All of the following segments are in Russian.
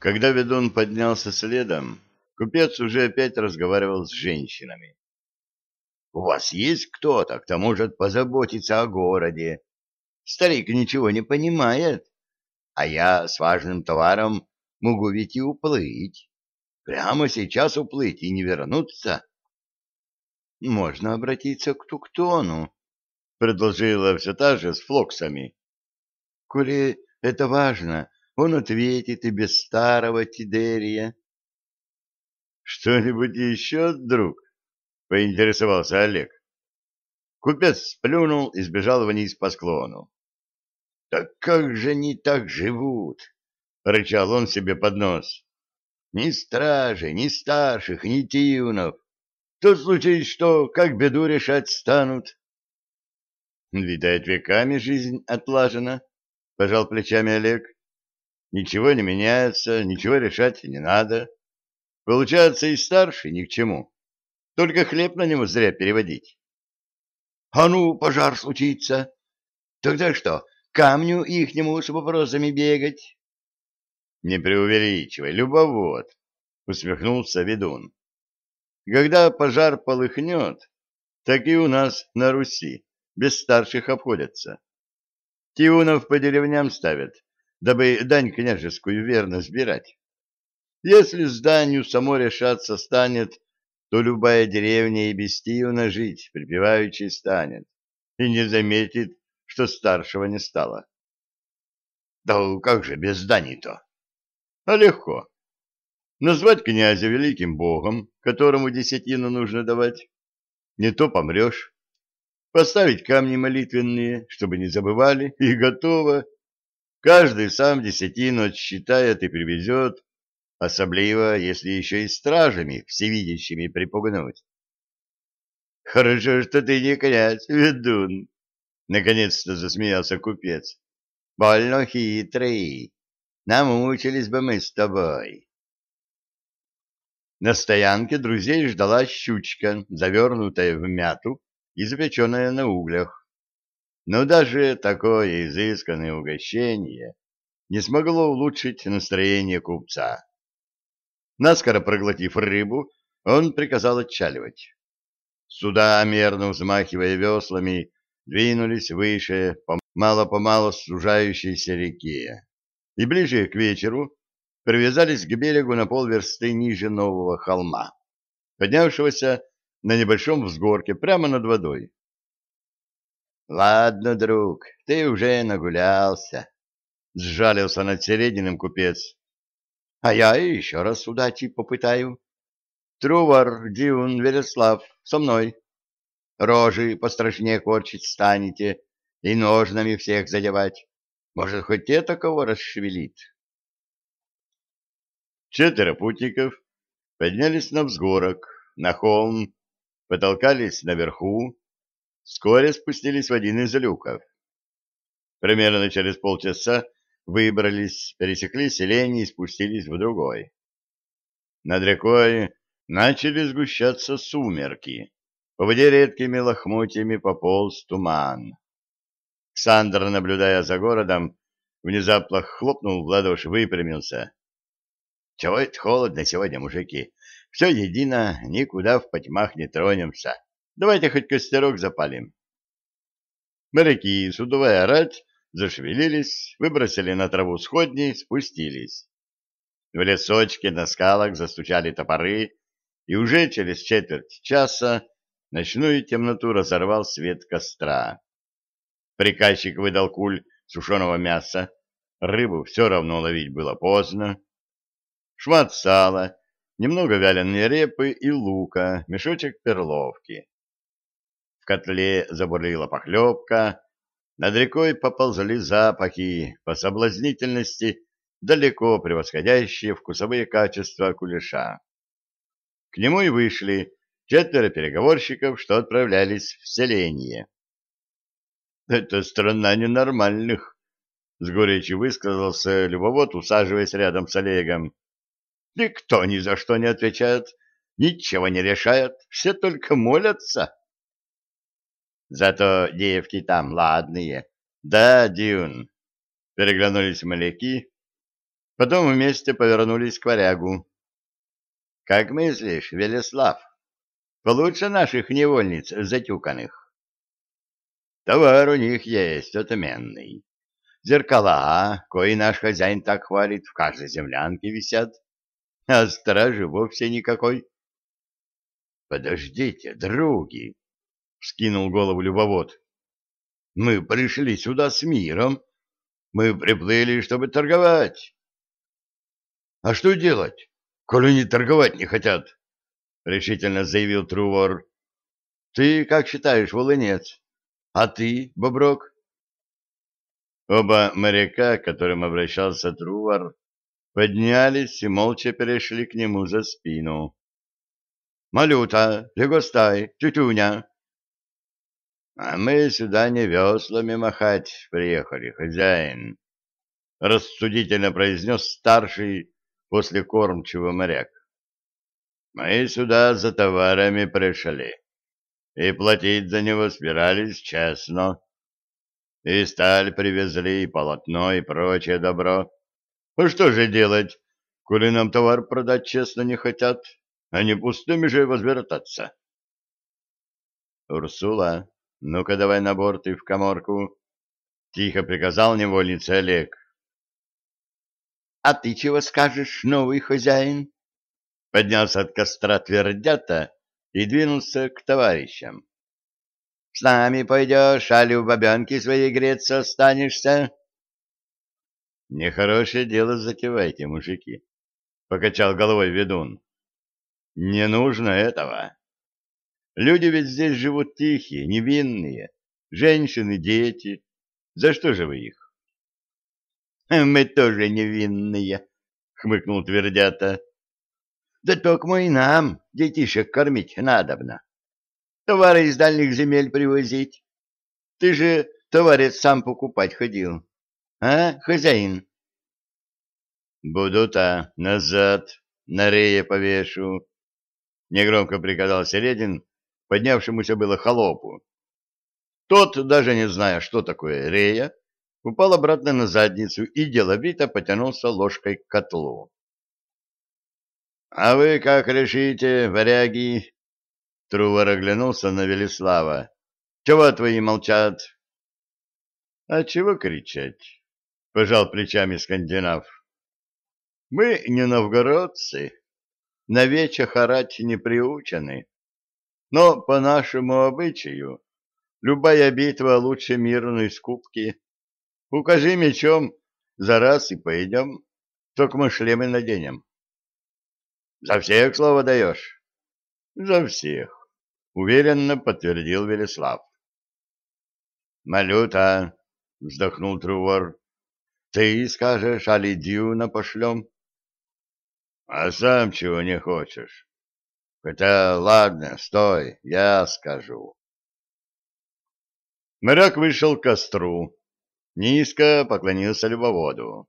Когда ведун поднялся следом, купец уже опять разговаривал с женщинами. — У вас есть кто-то, кто может позаботиться о городе? Старик ничего не понимает, а я с важным товаром могу ведь и уплыть. Прямо сейчас уплыть и не вернуться. — Можно обратиться к Туктону, — предложила все та же с флоксами. — Коли это важно, он ответит и без старого Тидерия. — Что-нибудь еще, друг? — поинтересовался Олег. Купец сплюнул и сбежал вниз по склону. — Так как же они так живут? — рычал он себе под нос. — Ни стражи, ни старших, ни тиунов. То случись что, как беду решать станут. — Видать, веками жизнь отлажена, — пожал плечами Олег. — Ничего не меняется, ничего решать не надо. Получается, и старший ни к чему. Только хлеб на него зря переводить. А ну, пожар случится. Тогда что, камню ихнему с вопросами бегать? Не преувеличивай, любовод, усмехнулся ведун. Когда пожар полыхнет, так и у нас на Руси без старших обходятся. Тиунов по деревням ставят, дабы дань княжескую верно сбирать. Если с данью само решаться станет, то любая деревня и без Тиуна жить припеваючи станет и не заметит, что старшего не стало. Да как же без дани-то? А легко. Назвать князя великим богом, которому десятину нужно давать. Не то помрешь. Поставить камни молитвенные, чтобы не забывали, и готово. Каждый сам десятину отсчитает и привезет, особливо, если еще и стражами всевидящими припугнуть. — Хорошо, что ты не князь, ведун, — наконец-то засмеялся купец. — Больно хитрый. Намучились бы мы с тобой. На стоянке друзей ждала щучка, завернутая в мяту и запеченная на углях. Но даже такое изысканное угощение не смогло улучшить настроение купца. Наскоро проглотив рыбу, он приказал отчаливать. Суда, мерно взмахивая веслами, двинулись выше по мало-помалу сужающейся реке и ближе к вечеру привязались к берегу на полверсты ниже нового холма, поднявшегося на небольшом взгорке прямо над водой. Ладно, друг, ты уже нагулялся, — сжалился над серединым купец. А я еще раз удачи попытаю. Трувор, Дивун, Вереслав, со мной. Рожи пострашнее корчить станете и ножнами всех задевать. Может, хоть это кого расшевелит. Четверо путников поднялись на взгорок, на холм, потолкались наверху, вскоре спустились в один из люков. Примерно через полчаса выбрались, пересекли селение и спустились в другой. Над рекой начали сгущаться сумерки. По воде редкими лохмотьями пополз туман. Ксандр, наблюдая за городом, внезапно хлопнул в ладоши, выпрямился. — Чего это холодно сегодня, мужики? Все едино, никуда в потьмах не тронемся. Давайте хоть костерок запалим. Моряки, судовая рать, зашевелились, выбросили на траву сходни, спустились. В лесочке на скалах застучали топоры, и уже через четверть часа ночную темноту разорвал свет костра. Приказчик выдал куль сушеного мяса, рыбу все равно ловить было поздно. Шмат сала, немного вяленой репы и лука, мешочек перловки котле забурлила похлебка, над рекой поползли запахи по соблазнительности, далеко превосходящие вкусовые качества кулеша. К нему и вышли четверо переговорщиков, что отправлялись в селение. «Это страна ненормальных», — с горечью высказался любовод, усаживаясь рядом с Олегом. «Никто ни за что не отвечает, ничего не решает, все только молятся». Зато девки там ладные. Да, Дюн. Переглянулись моряки. Потом вместе повернулись к варягу. — Как мыслишь, Велеслав, получше наших невольниц затюканных? — Товар у них есть отменный. Зеркала, кои наш хозяин так хвалит, в каждой землянке висят, а стражи вовсе никакой. — Подождите, други! — вскинул голову любовод. — Мы пришли сюда с миром. Мы приплыли, чтобы торговать. — А что делать, коли они торговать не хотят? — решительно заявил Трувор. — Ты как считаешь, волынец? А ты, Боброк? Оба моряка, к которым обращался Трувор, поднялись и молча перешли к нему за спину. — Малюта, Легостай, Тютюня! — А мы сюда не веслами махать приехали, хозяин, — рассудительно произнес старший после кормчего моряк. Мы сюда за товарами пришли, и платить за него собирались честно. И сталь привезли, и полотно, и прочее добро. Ну что же делать, коли нам товар продать честно не хотят, а не пустыми же возвертаться? Урсула, ну-ка давай на борт и в коморку. Тихо приказал невольнице Олег. — А ты чего скажешь, новый хозяин? Поднялся от костра твердята и двинулся к товарищам. — С нами пойдешь, али в бабенке своей греться останешься? — Нехорошее дело затевайте, мужики, — покачал головой ведун. — Не нужно этого. Люди ведь здесь живут тихие, невинные, женщины, дети. За что же вы их? Мы тоже невинные, хмыкнул твердята. Да только и нам детишек кормить надобно. Товары из дальних земель привозить. Ты же товарец сам покупать ходил. А, хозяин? Буду-то назад на рее повешу. Негромко приказал Середин, поднявшемуся было холопу. Тот, даже не зная, что такое рея, упал обратно на задницу и деловито потянулся ложкой к котлу. — А вы как решите, варяги? Трувор оглянулся на Велислава. — Чего твои молчат? — А чего кричать? — пожал плечами скандинав. — Мы не новгородцы, на вечах орать не приучены. Но по нашему обычаю любая битва лучше мирной скупки. Укажи мечом, за раз и пойдем, только мы шлемы наденем. — За всех слово даешь? — За всех, — уверенно подтвердил Велеслав. — Малюта, — вздохнул Трувор, — ты скажешь, а Лидюна пошлем? — А сам чего не хочешь? Хотя, ладно, стой, я скажу. Моряк вышел к костру, низко поклонился любоводу.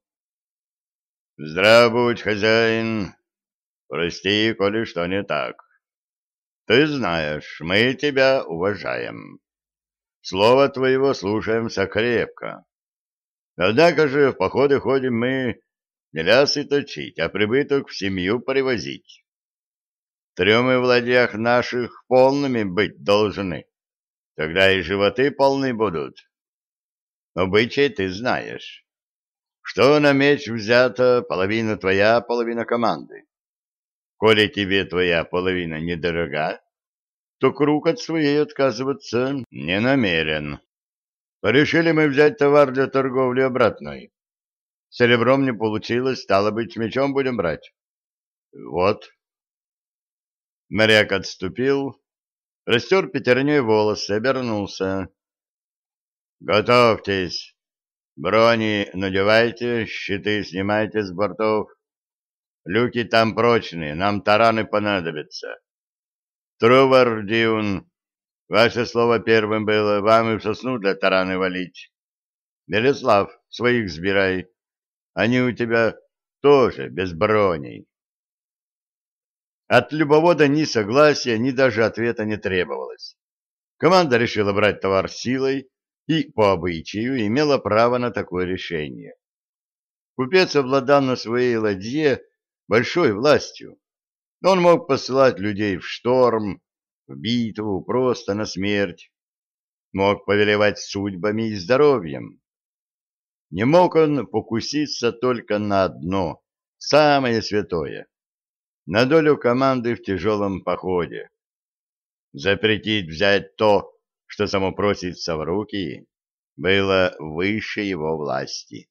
— Здрав будь, хозяин. Прости, коли что не так. Ты знаешь, мы тебя уважаем. Слово твоего слушаемся крепко. Однако же в походы ходим мы не лясы точить, а прибыток в семью привозить. Трюмы в ладьях наших полными быть должны. Тогда и животы полны будут. Обычай ты знаешь. Что на меч взято, половина твоя, половина команды. Коли тебе твоя половина недорога, то круг от своей отказываться не намерен. Решили мы взять товар для торговли обратной. Серебром не получилось, стало быть, мечом будем брать. Вот. Моряк отступил, растер пятерней волосы, обернулся. Готовьтесь. Брони надевайте, щиты снимайте с бортов. Люки там прочные, нам тараны понадобятся. Трувар, Диун, ваше слово первым было, вам и в сосну для тараны валить. Белеслав, своих сбирай. Они у тебя тоже без броней. От любовода ни согласия, ни даже ответа не требовалось. Команда решила брать товар силой, и по обычаю имела право на такое решение. Купец обладал на своей ладье большой властью. Он мог посылать людей в шторм, в битву, просто на смерть. Мог повелевать судьбами и здоровьем. Не мог он покуситься только на одно, самое святое — на долю команды в тяжелом походе. Запретить взять то, что само просится в руки, было выше его власти.